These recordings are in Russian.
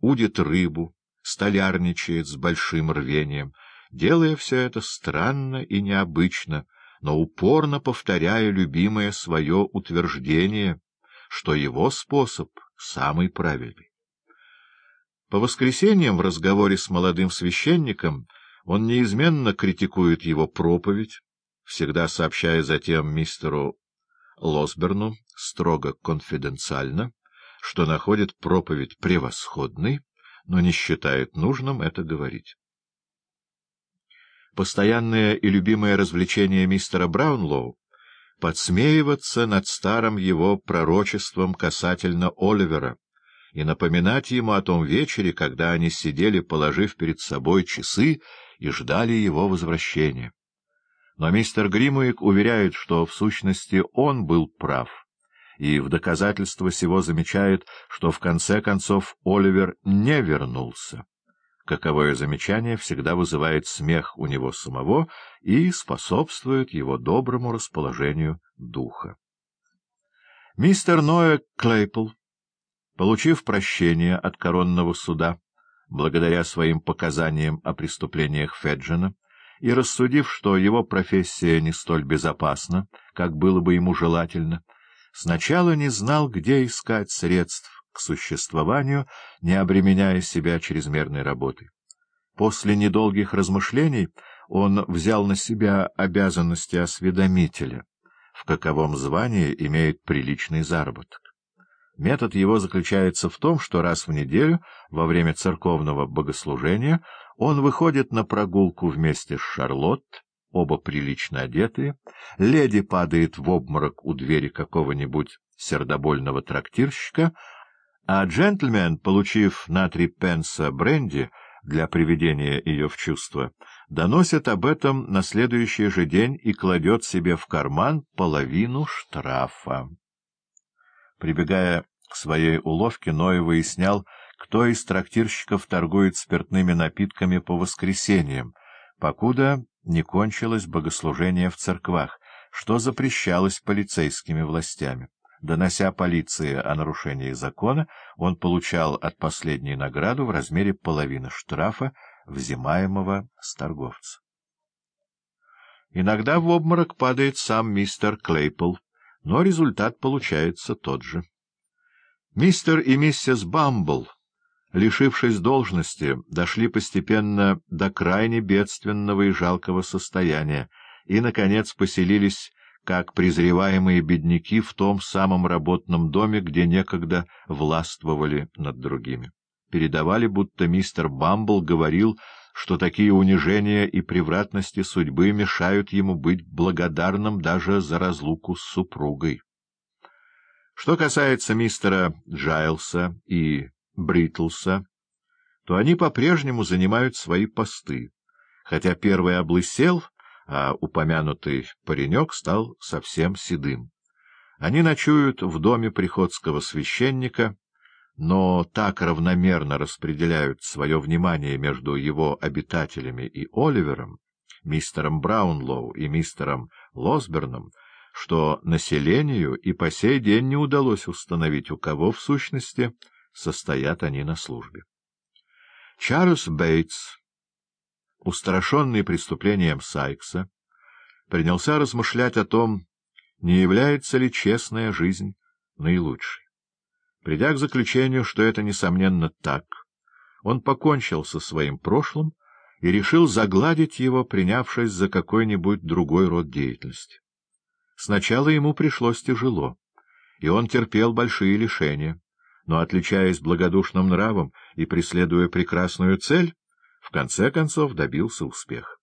удит рыбу, столярничает с большим рвением, делая все это странно и необычно, но упорно повторяя любимое свое утверждение, что его способ самый правильный. По воскресеньям в разговоре с молодым священником он неизменно критикует его проповедь, всегда сообщая затем мистеру Лосберну строго конфиденциально, что находит проповедь превосходной, но не считает нужным это говорить. Постоянное и любимое развлечение мистера Браунлоу — подсмеиваться над старым его пророчеством касательно Оливера и напоминать ему о том вечере, когда они сидели, положив перед собой часы, и ждали его возвращения. Но мистер Гримуик уверяет, что в сущности он был прав, и в доказательство сего замечает, что в конце концов Оливер не вернулся. Каковое замечание всегда вызывает смех у него самого и способствует его доброму расположению духа. Мистер Ноэ Клейпл, получив прощение от коронного суда, благодаря своим показаниям о преступлениях Феджина, и рассудив, что его профессия не столь безопасна, как было бы ему желательно, сначала не знал, где искать средств к существованию, не обременяя себя чрезмерной работой. После недолгих размышлений он взял на себя обязанности осведомителя, в каковом звании имеет приличный заработок. Метод его заключается в том, что раз в неделю, во время церковного богослужения, он выходит на прогулку вместе с Шарлотт, оба прилично одетые, леди падает в обморок у двери какого-нибудь сердобольного трактирщика, а джентльмен, получив на три пенса бренди для приведения ее в чувство, доносит об этом на следующий же день и кладет себе в карман половину штрафа. Прибегая к своей уловке, Ной выяснял, кто из трактирщиков торгует спиртными напитками по воскресеньям, покуда не кончилось богослужение в церквах, что запрещалось полицейскими властями. Донося полиции о нарушении закона, он получал от последней награду в размере половины штрафа, взимаемого с торговца. Иногда в обморок падает сам мистер Клейпл, но результат получается тот же. Мистер и миссис Бамбл, лишившись должности, дошли постепенно до крайне бедственного и жалкого состояния и, наконец, поселились как презреваемые бедняки в том самом работном доме, где некогда властвовали над другими. Передавали, будто мистер Бамбл говорил, что такие унижения и превратности судьбы мешают ему быть благодарным даже за разлуку с супругой. Что касается мистера Джайлса и Бритлса, то они по-прежнему занимают свои посты, хотя первый облысел, а упомянутый паренек стал совсем седым. Они ночуют в доме приходского священника, но так равномерно распределяют свое внимание между его обитателями и Оливером, мистером Браунлоу и мистером Лосберном, что населению и по сей день не удалось установить, у кого, в сущности, состоят они на службе. Чарльз Бейтс, устрашенный преступлением Сайкса, принялся размышлять о том, не является ли честная жизнь наилучшей. Придя к заключению, что это, несомненно, так, он покончил со своим прошлым и решил загладить его, принявшись за какой-нибудь другой род деятельности. Сначала ему пришлось тяжело, и он терпел большие лишения, но, отличаясь благодушным нравом и преследуя прекрасную цель, в конце концов добился успеха.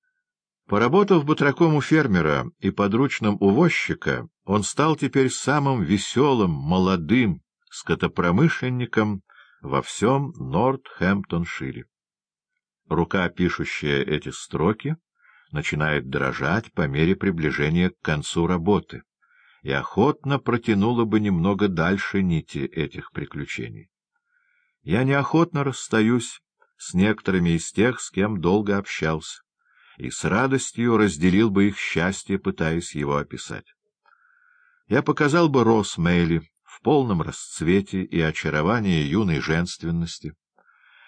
Поработав батраком у фермера и подручным увозчика, он стал теперь самым веселым, молодым, скотопромышленником во всем Нортхэмптоншире. Рука, пишущая эти строки, начинает дрожать по мере приближения к концу работы и охотно протянула бы немного дальше нити этих приключений. Я неохотно расстаюсь с некоторыми из тех, с кем долго общался, и с радостью разделил бы их счастье, пытаясь его описать. Я показал бы Рос Мэйли, в полном расцвете и очаровании юной женственности,